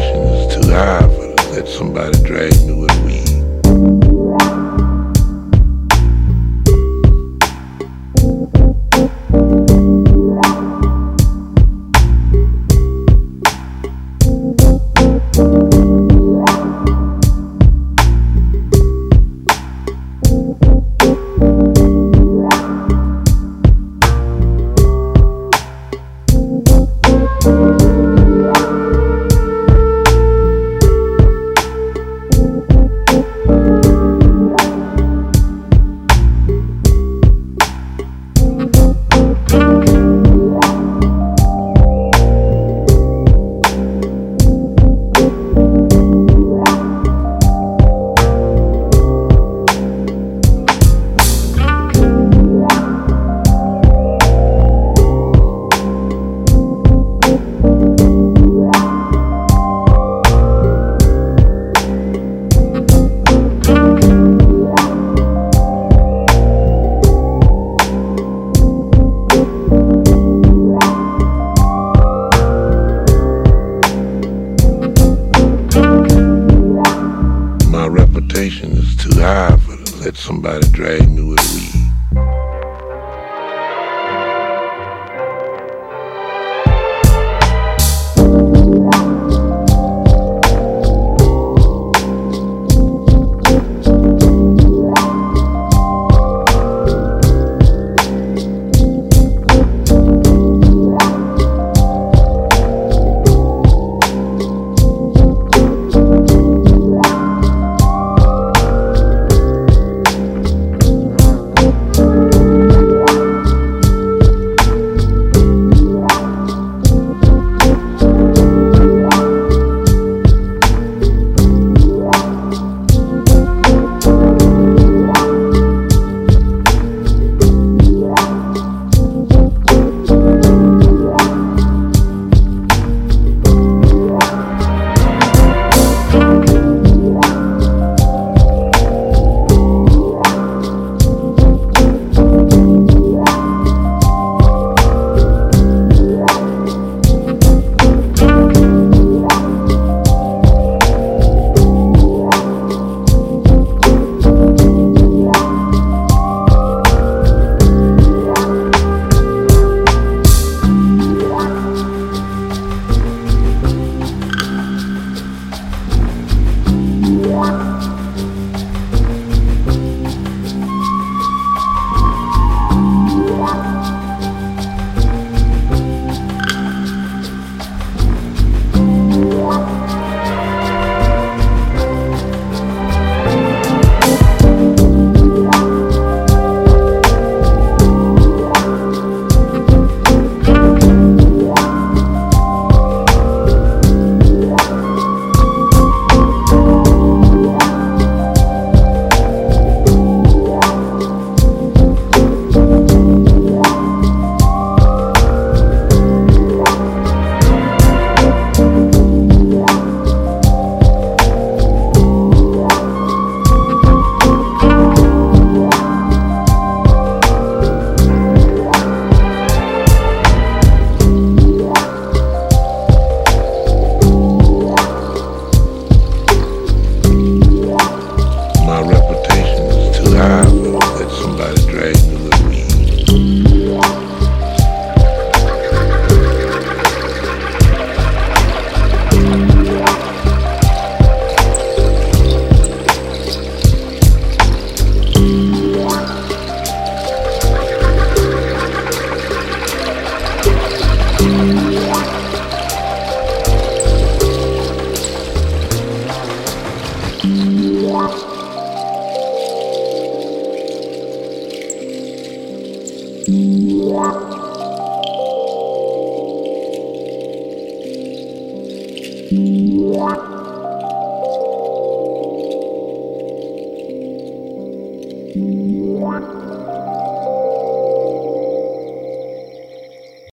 patience too high for let somebody drag me with me. let somebody drag me with a weed. Rey. What?